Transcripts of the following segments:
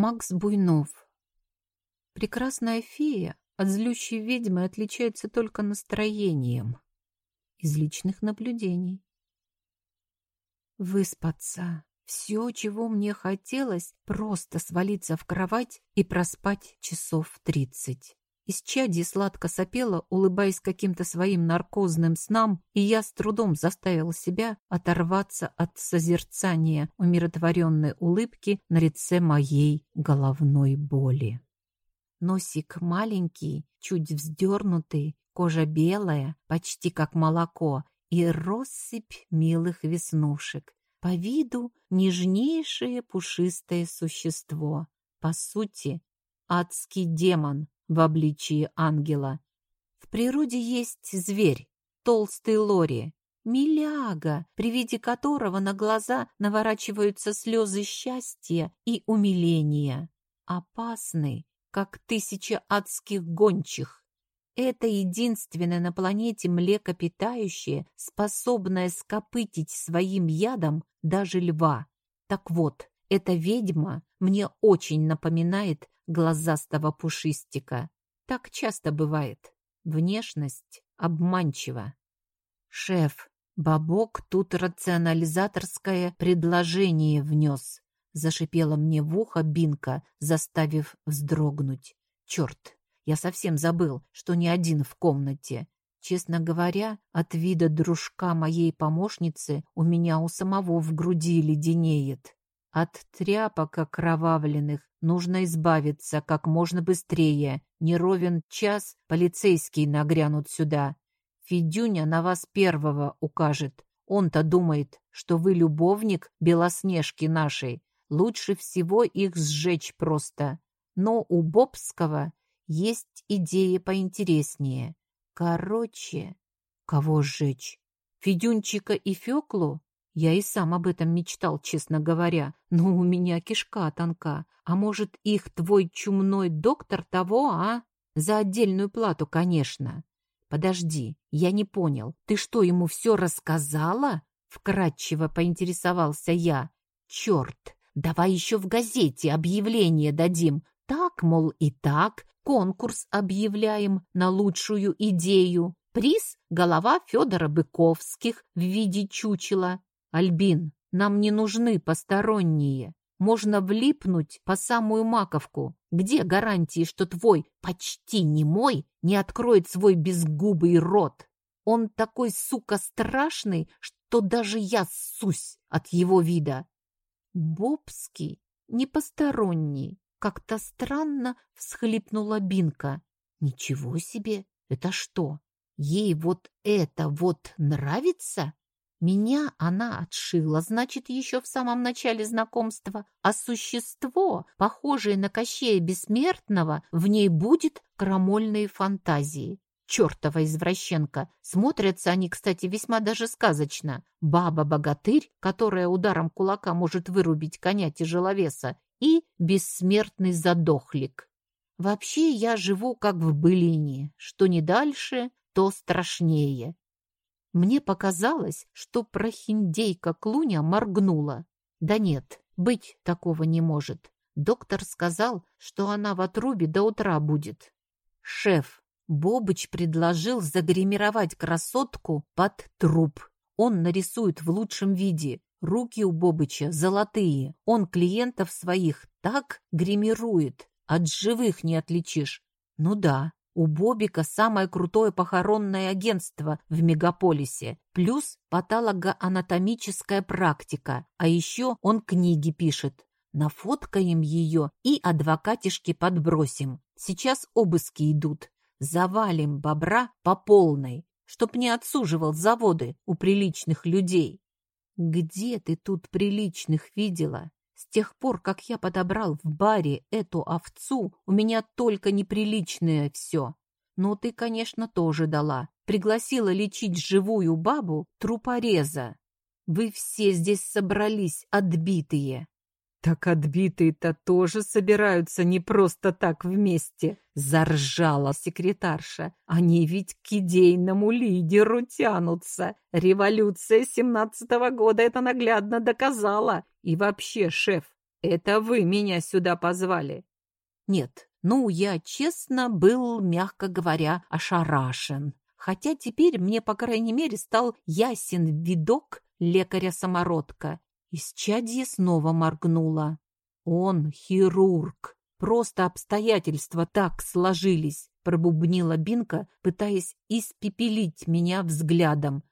Макс Буйнов. Прекрасная фея от злющей ведьмы отличается только настроением. Из личных наблюдений. Выспаться. Все, чего мне хотелось, просто свалиться в кровать и проспать часов тридцать. Из чади сладко сопела, улыбаясь каким-то своим наркозным снам, и я с трудом заставил себя оторваться от созерцания умиротворенной улыбки на лице моей головной боли. Носик маленький, чуть вздернутый, кожа белая, почти как молоко, и россыпь милых веснушек. По виду нежнейшее пушистое существо. По сути, адский демон, в обличии ангела. В природе есть зверь, толстый лори, миляга, при виде которого на глаза наворачиваются слезы счастья и умиления. Опасный, как тысяча адских гончих. Это единственное на планете млекопитающее, способное скопытить своим ядом даже льва. Так вот, эта ведьма мне очень напоминает глазастого пушистика. Так часто бывает. Внешность обманчива. Шеф, бабок тут рационализаторское предложение внес. Зашипела мне в ухо Бинка, заставив вздрогнуть. Черт, я совсем забыл, что не один в комнате. Честно говоря, от вида дружка моей помощницы у меня у самого в груди леденеет. От тряпок окровавленных нужно избавиться как можно быстрее. Не ровен час полицейские нагрянут сюда. Федюня на вас первого укажет. Он-то думает, что вы любовник Белоснежки нашей. Лучше всего их сжечь просто. Но у Бобского есть идея поинтереснее. Короче, кого сжечь? Федюнчика и Феклу? Я и сам об этом мечтал, честно говоря, но у меня кишка тонка. А может, их твой чумной доктор того, а? За отдельную плату, конечно. Подожди, я не понял. Ты что, ему все рассказала? Вкратчиво поинтересовался я. Черт, давай еще в газете объявление дадим. Так, мол, и так, конкурс объявляем на лучшую идею. Приз — голова Федора Быковских в виде чучела. «Альбин, нам не нужны посторонние. Можно влипнуть по самую маковку. Где гарантии, что твой почти не мой не откроет свой безгубый рот? Он такой, сука, страшный, что даже я ссусь от его вида. Бобский, не посторонний, как-то странно всхлипнула Бинка. Ничего себе, это что, ей вот это вот нравится? Меня она отшила, значит, еще в самом начале знакомства, а существо, похожее на Кощея Бессмертного, в ней будет крамольные фантазии. Чертова извращенка. Смотрятся они, кстати, весьма даже сказочно. Баба-богатырь, которая ударом кулака может вырубить коня тяжеловеса, и бессмертный задохлик. Вообще я живу как в былине, что не дальше, то страшнее. Мне показалось, что прохиндейка Клуня моргнула. Да нет, быть такого не может. Доктор сказал, что она в отрубе до утра будет. Шеф, Бобыч предложил загримировать красотку под труп. Он нарисует в лучшем виде. Руки у Бобыча золотые. Он клиентов своих так гримирует. От живых не отличишь. Ну да, у Бобика самое крутое похоронное агентство в мегаполисе, плюс патологоанатомическая практика, а еще он книги пишет. Нафоткаем ее и адвокатишки подбросим. Сейчас обыски идут. Завалим бобра по полной, чтоб не отсуживал заводы у приличных людей. Где ты тут приличных видела? С тех пор, как я подобрал в баре эту овцу, у меня только неприличное все. Но ты, конечно, тоже дала. Пригласила лечить живую бабу трупореза. Вы все здесь собрались, отбитые. Так отбитые-то тоже собираются не просто так вместе, заржала секретарша. Они ведь к идейному лидеру тянутся. Революция семнадцатого года это наглядно доказала. И вообще, шеф, Это вы меня сюда позвали?» Нет, ну, я, честно, был, мягко говоря, ошарашен. Хотя теперь мне, по крайней мере, стал ясен видок лекаря-самородка. Исчадье снова моргнула. Он хирург. Просто обстоятельства так сложились, пробубнила Бинка, пытаясь испепелить меня взглядом.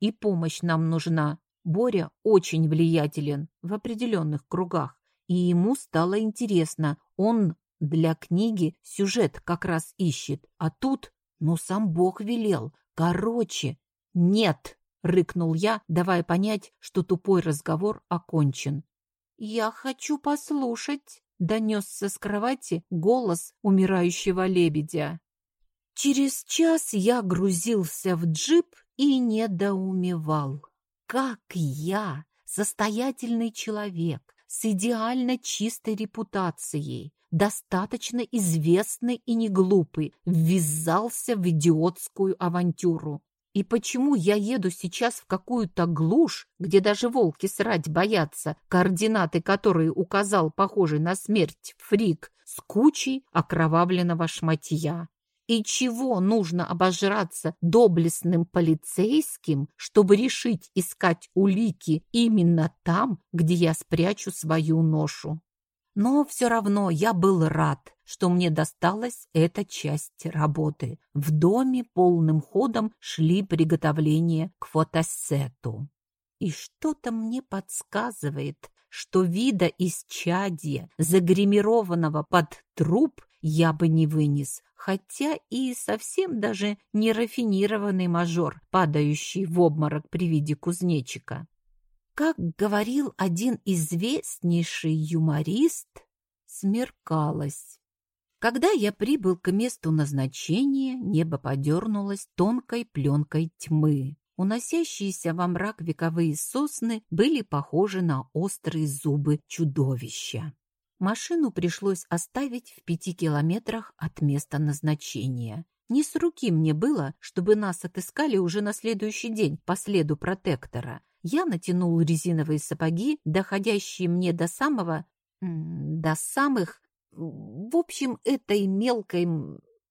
И помощь нам нужна. Боря очень влиятелен в определенных кругах. И ему стало интересно. Он для книги сюжет как раз ищет. А тут, ну, сам Бог велел. Короче, нет, рыкнул я, давая понять, что тупой разговор окончен. Я хочу послушать, донесся с кровати голос умирающего лебедя. Через час я грузился в джип и недоумевал. Как я, состоятельный человек, с идеально чистой репутацией, достаточно известный и не глупый, ввязался в идиотскую авантюру. И почему я еду сейчас в какую-то глушь, где даже волки срать боятся, координаты которой указал похожий на смерть фрик, с кучей окровавленного шматья? И чего нужно обожраться доблестным полицейским, чтобы решить искать улики именно там, где я спрячу свою ношу? Но все равно я был рад, что мне досталась эта часть работы. В доме полным ходом шли приготовления к фотосету. И что-то мне подсказывает, что вида из чадья, загримированного под труп, я бы не вынес, хотя и совсем даже не рафинированный мажор, падающий в обморок при виде кузнечика. Как говорил один известнейший юморист, смеркалось. Когда я прибыл к месту назначения, небо подернулось тонкой пленкой тьмы. Уносящиеся во мрак вековые сосны были похожи на острые зубы чудовища. Машину пришлось оставить в пяти километрах от места назначения. Не с руки мне было, чтобы нас отыскали уже на следующий день по следу протектора. Я натянул резиновые сапоги, доходящие мне до самого... до самых... В общем, этой мелкой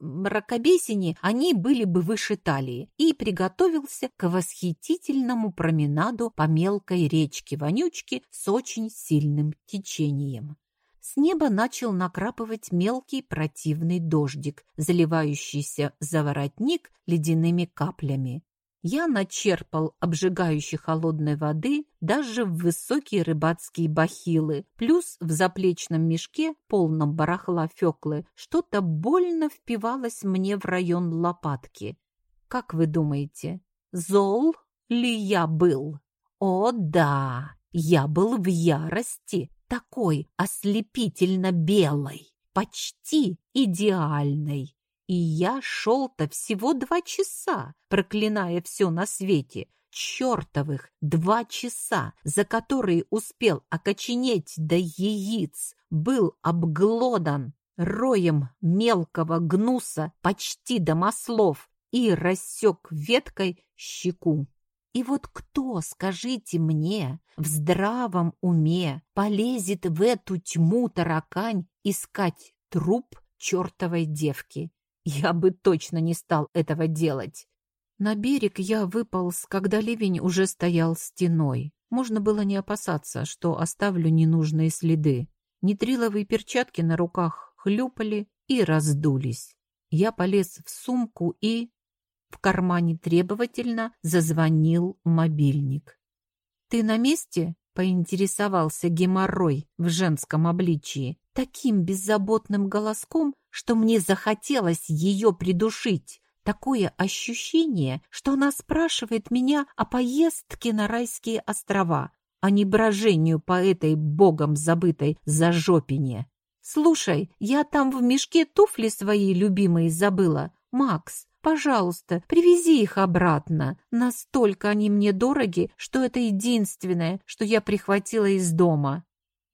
мракобесине они были бы выше талии, и приготовился к восхитительному променаду по мелкой речке Вонючки с очень сильным течением. С неба начал накрапывать мелкий противный дождик, заливающийся за воротник ледяными каплями. Я начерпал обжигающей холодной воды даже в высокие рыбацкие бахилы, плюс в заплечном мешке, полном барахла феклы, что-то больно впивалось мне в район лопатки. Как вы думаете, зол ли я был? О да, я был в ярости, такой ослепительно белой, почти идеальной. И я шел-то всего два часа, проклиная все на свете. Чертовых два часа, за которые успел окоченеть до яиц, был обглодан роем мелкого гнуса почти до маслов и рассек веткой щеку. И вот кто, скажите мне, в здравом уме полезет в эту тьму таракань искать труп чертовой девки? Я бы точно не стал этого делать. На берег я выполз, когда ливень уже стоял стеной. Можно было не опасаться, что оставлю ненужные следы. Нитриловые перчатки на руках хлюпали и раздулись. Я полез в сумку и... В кармане требовательно зазвонил мобильник. «Ты на месте?» — поинтересовался геморрой в женском обличии, таким беззаботным голоском, что мне захотелось ее придушить. Такое ощущение, что она спрашивает меня о поездке на райские острова, а не брожению по этой богом забытой зажопине. «Слушай, я там в мешке туфли свои любимые забыла. Макс, пожалуйста, привези их обратно. Настолько они мне дороги, что это единственное, что я прихватила из дома».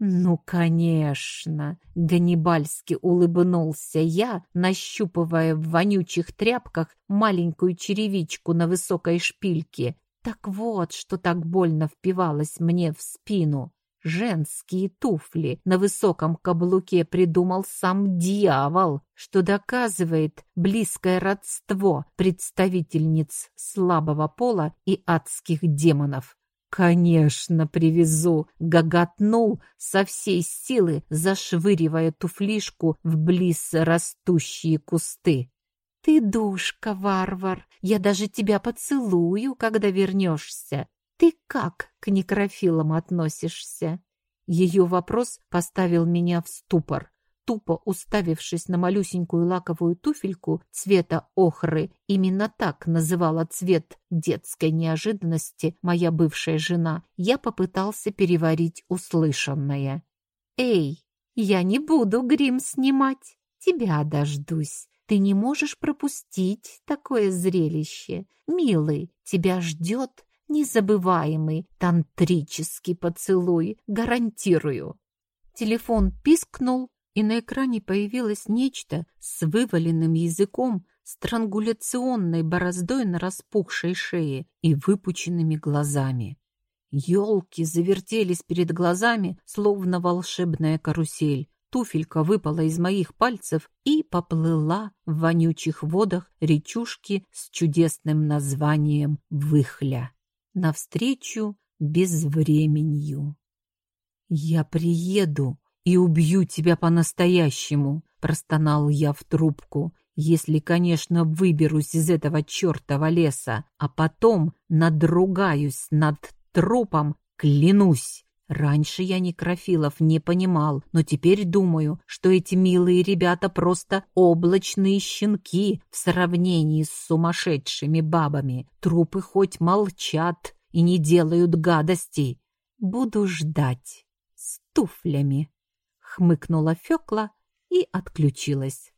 «Ну, конечно!» — ганнибальски улыбнулся я, нащупывая в вонючих тряпках маленькую черевичку на высокой шпильке. Так вот, что так больно впивалось мне в спину. Женские туфли на высоком каблуке придумал сам дьявол, что доказывает близкое родство представительниц слабого пола и адских демонов. «Конечно, привезу!» — гоготнул со всей силы, зашвыривая туфлишку в близ растущие кусты. «Ты душка, варвар! Я даже тебя поцелую, когда вернешься!» Ты как к некрофилам относишься? Ее вопрос поставил меня в ступор. Тупо уставившись на малюсенькую лаковую туфельку цвета охры, именно так называла цвет детской неожиданности моя бывшая жена, я попытался переварить услышанное. «Эй, я не буду грим снимать, тебя дождусь. Ты не можешь пропустить такое зрелище. Милый, тебя ждет Незабываемый тантрический поцелуй, гарантирую. Телефон пискнул, и на экране появилось нечто с вываленным языком, странгуляционной бороздой на распухшей шее и выпученными глазами. Ёлки завертелись перед глазами, словно волшебная карусель. Туфелька выпала из моих пальцев и поплыла в вонючих водах речушки с чудесным названием «Выхля» навстречу безвременью. «Я приеду и убью тебя по-настоящему», — простонал я в трубку, «если, конечно, выберусь из этого чертова леса, а потом надругаюсь над трупом, клянусь». Раньше я некрофилов не понимал, но теперь думаю, что эти милые ребята просто облачные щенки в сравнении с сумасшедшими бабами. Трупы хоть молчат и не делают гадостей. Буду ждать. С туфлями. Хмыкнула Фёкла и отключилась.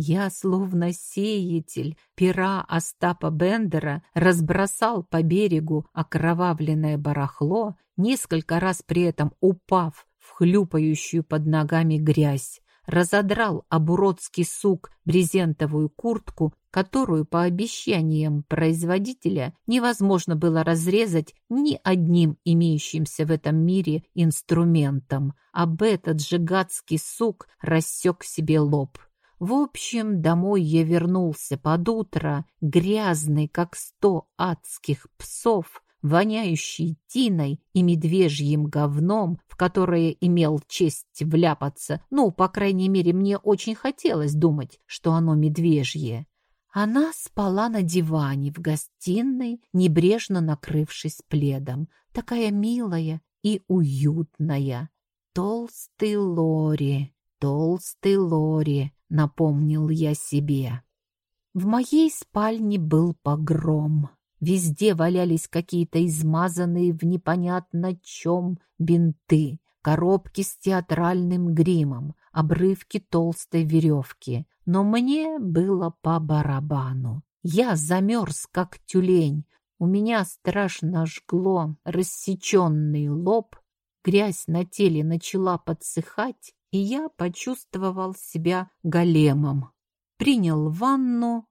Я, словно сеятель пера Остапа Бендера, разбросал по берегу окровавленное барахло, несколько раз при этом упав в хлюпающую под ногами грязь, разодрал обуродский сук брезентовую куртку, которую, по обещаниям производителя, невозможно было разрезать ни одним имеющимся в этом мире инструментом. Об этот же гадский сук рассек себе лоб. В общем, домой я вернулся под утро, грязный, как сто адских псов, воняющий тиной и медвежьим говном, в которое имел честь вляпаться. Ну, по крайней мере, мне очень хотелось думать, что оно медвежье. Она спала на диване в гостиной, небрежно накрывшись пледом, такая милая и уютная. Толстый Лори, толстый Лори, напомнил я себе. В моей спальне был погром. Везде валялись какие-то измазанные в непонятно чем бинты, коробки с театральным гримом, обрывки толстой веревки. Но мне было по барабану. Я замерз, как тюлень. У меня страшно жгло рассеченный лоб, грязь на теле начала подсыхать, и я почувствовал себя големом. Принял ванну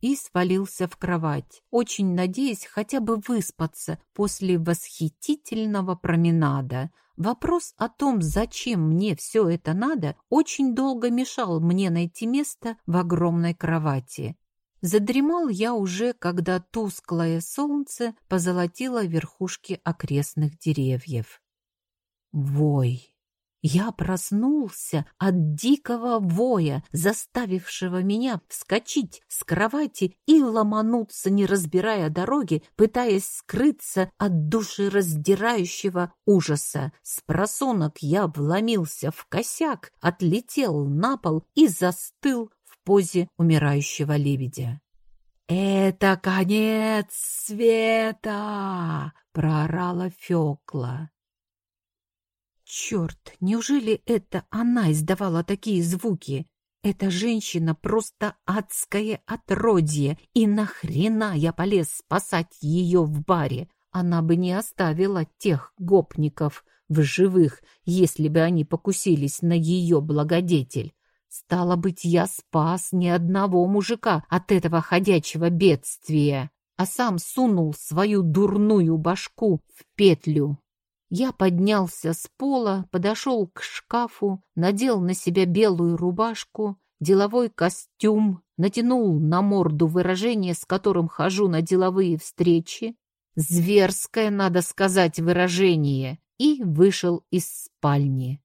и свалился в кровать, очень надеясь хотя бы выспаться после восхитительного променада. Вопрос о том, зачем мне все это надо, очень долго мешал мне найти место в огромной кровати. Задремал я уже, когда тусклое солнце позолотило верхушки окрестных деревьев. Вой! Я проснулся от дикого воя, заставившего меня вскочить с кровати и ломануться, не разбирая дороги, пытаясь скрыться от душераздирающего ужаса. С просонок я вломился в косяк, отлетел на пол и застыл в позе умирающего лебедя. «Это конец света!» — проорала Фёкла. Черт, неужели это она издавала такие звуки? Эта женщина просто адское отродье, и нахрена я полез спасать ее в баре? Она бы не оставила тех гопников в живых, если бы они покусились на ее благодетель. Стало быть, я спас ни одного мужика от этого ходячего бедствия, а сам сунул свою дурную башку в петлю. Я поднялся с пола, подошел к шкафу, надел на себя белую рубашку, деловой костюм, натянул на морду выражение, с которым хожу на деловые встречи, зверское, надо сказать, выражение, и вышел из спальни.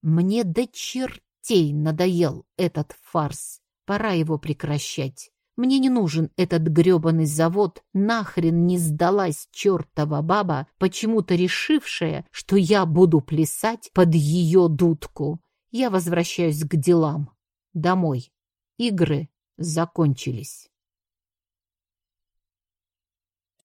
Мне до чертей надоел этот фарс. Пора его прекращать. Мне не нужен этот грёбаный завод, нахрен не сдалась чертова баба, почему-то решившая, что я буду плясать под ее дудку. Я возвращаюсь к делам. Домой. Игры закончились.